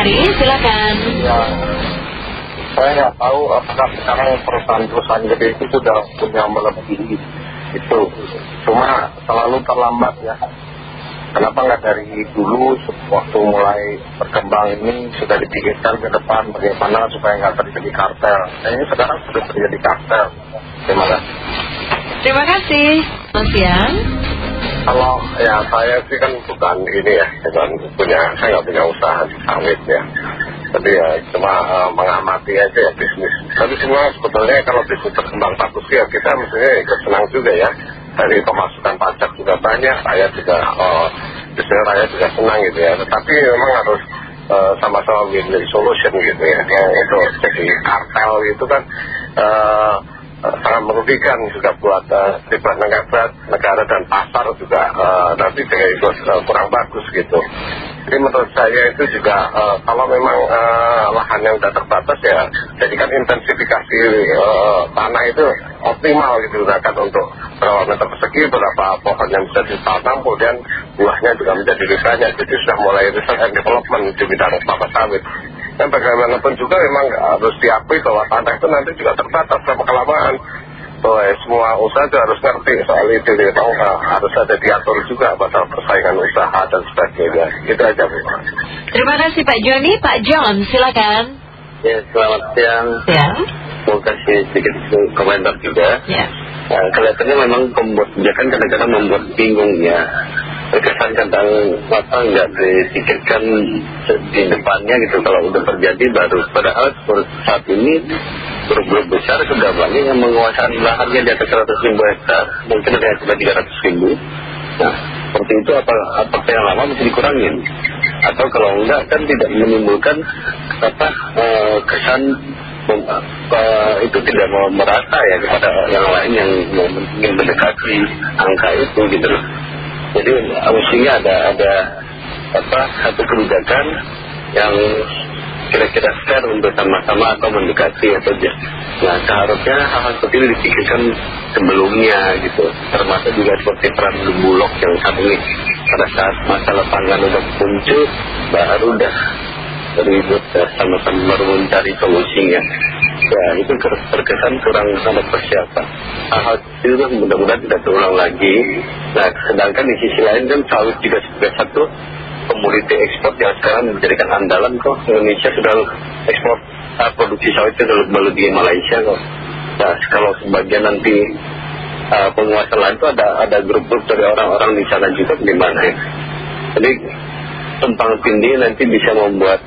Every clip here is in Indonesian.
Hari, silakan. Ya, saya nggak tahu apakah sekarang perusahaan-perusahaan gede itu sudah punya melebihi itu. Cuma selalu terlambat ya. Kenapa nggak dari dulu waktu mulai berkembang ini sudah dipikirkan ke depan bagaimana supaya nggak terjadi kartel. Nah, ini sekarang sudah terjadi kartel. Terima kasih. Terima kasih. Selamat siang. Kalau ya saya sih kan bukan ini ya, bukan punya, saya nggak punya usaha di sawit ya. Tapi ya cuma eh, mengamati aja ya bisnis. Tapi semua sebetulnya kalau bisnis berkembang bagus ya kita mestinya ikut senang juga ya. Dari pemasukan pajak juga banyak, saya juga, oh, bisnis rakyat juga senang gitu ya. Tetapi memang harus eh, sama-sama win-win solution gitu ya. Yang itu jadi kartel itu kan sangat merugikan juga buat uh, negara, negara dan pasar juga eh, nanti juga ikut eh, kurang bagus gitu. Jadi menurut saya itu juga eh, kalau memang eh, lahan yang sudah terbatas ya jadikan intensifikasi eh, tanah itu optimal gitu gunakan untuk berapa meter persegi, berapa pohon yang bisa ditanam, kemudian buahnya juga menjadi banyak. Jadi sudah mulai and development di bidang kelapa sawit. Dan bagaimanapun juga memang harus diakui bahwa tanah itu nanti juga terbatas sama kelamaan. So, eh, semua usaha itu harus ngerti soal itu. Gitu. Tahu harus ada diatur juga pasal persaingan usaha dan sebagainya. Itu aja Bu. Terima kasih Pak Joni. Pak John, silakan. Ya, selamat siang. Ya. Mau kasih sedikit komentar juga. Ya. Nah, kelihatannya memang pembuat kebijakan kadang-kadang membuat bingung ya. Terkesan kadang apa nggak dipikirkan di depannya gitu kalau udah terjadi baru. Padahal saat ini grup-grup besar sudah banyak yang menguasai lahannya di atas 100 ribu hektar. Mungkin ada yang sudah 300 ribu. Nah, seperti itu apa, apakah yang lama mesti dikurangin? Atau kalau enggak kan tidak menimbulkan apa eh, kesan eh, itu tidak mau merasa ya kepada yang lain yang ingin mendekati angka itu gitu loh. Jadi mestinya ada ada apa satu kebijakan yang kira-kira fair untuk sama-sama atau mendekati atau dia. Nah seharusnya hal-hal seperti ini dipikirkan sebelumnya gitu. Termasuk juga seperti peran bulog yang saat ini pada saat masalah pangan udah muncul baru udah ribut ya, sama-sama baru mencari solusinya. Ya itu ter- terkesan kurang ada persiapan. Hal-hal itu kan mudah-mudahan tidak terulang lagi. Nah sedangkan di sisi lain kan sawit juga sebagai satu komoditi ekspor yang sekarang menjadikan andalan kok. Indonesia sudah ekspor uh, produksi sawit itu sudah melebihi Malaysia kok. Nah kalau sebagian nanti uh, penguasa lain itu ada ada grup-grup dari orang-orang di sana juga bagaimana ya? Jadi tumpang tindih nanti bisa membuat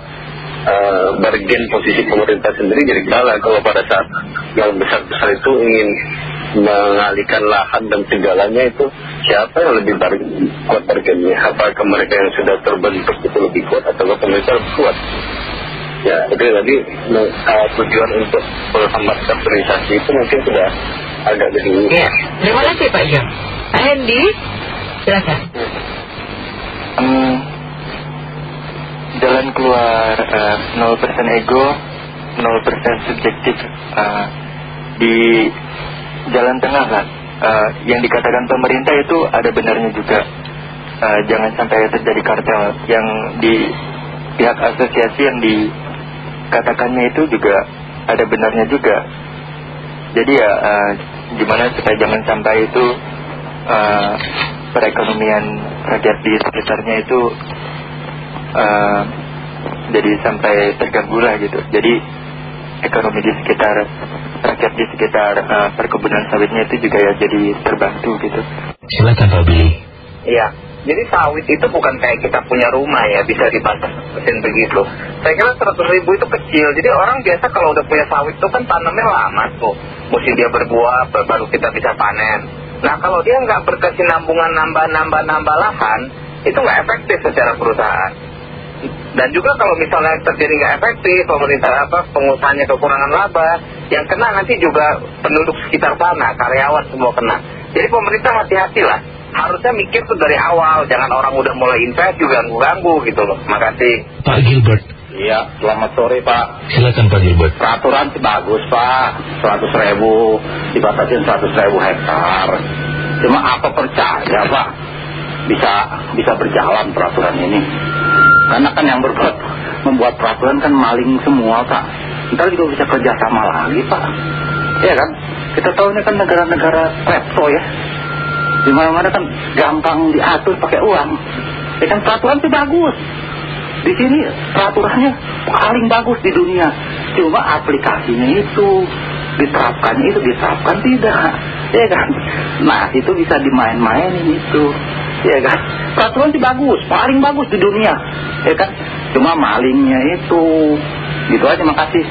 uh, bargain posisi pemerintah sendiri jadi kalah kalau pada saat yang besar-besar itu ingin mengalihkan lahan dan segalanya itu siapa yang lebih bar kuat bargainnya apakah mereka yang sudah terbentuk itu lebih kuat atau pemerintah lebih kuat ya itu tadi uh, tujuan untuk menghambat kapitalisasi itu mungkin sudah agak jadi Ya. Terima kasih Pak John. Pak Hendy, silakan. Hmm, jalan keluar eh, 0% ego, 0% subjektif eh, di jalan tengah lah. Eh, yang dikatakan pemerintah itu ada benarnya juga. Eh, jangan sampai terjadi kartel yang di pihak asosiasi yang dikatakannya itu juga ada benarnya juga. Jadi ya eh, gimana supaya jangan sampai itu perekonomian rakyat di sekitarnya itu jadi sampai terganggu lah gitu. Jadi ekonomi di sekitar rakyat di sekitar eh, perkebunan sawitnya itu juga ya jadi terbantu gitu. Silakan Pak Billy. Iya. Jadi sawit itu bukan kayak kita punya rumah ya bisa dibatasin begitu. Saya kira 100 ribu itu kecil. Jadi orang biasa kalau udah punya sawit itu kan tanamnya lama tuh. Mesti dia berbuah bar- baru kita bisa panen. Nah kalau dia nggak berkesinambungan nambah-nambah-nambah lahan itu nggak efektif secara perusahaan. Dan juga kalau misalnya terjadi nggak efektif, pemerintah apa pengusahanya kekurangan laba, yang kena nanti juga penduduk sekitar sana, karyawan semua kena. Jadi pemerintah hati-hatilah, harusnya mikir tuh dari awal, jangan orang udah mulai invest juga ganggu-ganggu gitu loh. Makasih. Pak Gilbert. Iya, selamat sore Pak. Silakan Pak Gilbert. Peraturan sih bagus Pak, 100 ribu, dibatasin 100 ribu hektar. Cuma apa percaya Pak bisa bisa berjalan peraturan ini? Karena kan yang berbuat membuat peraturan kan maling semua Pak. Ntar juga bisa kerjasama lagi Pak. Ya kan? Kita tahu ini kan negara-negara klepto ya. Di mana-mana kan gampang diatur pakai uang. Ya kan peraturan itu bagus. Di sini peraturannya paling bagus di dunia. Cuma aplikasinya itu diterapkan itu diterapkan tidak. Ya kan? Nah itu bisa dimain-mainin itu ya kan? Peraturan itu bagus paling bagus di dunia. Ya kan? Cuma malingnya itu gitu aja makasih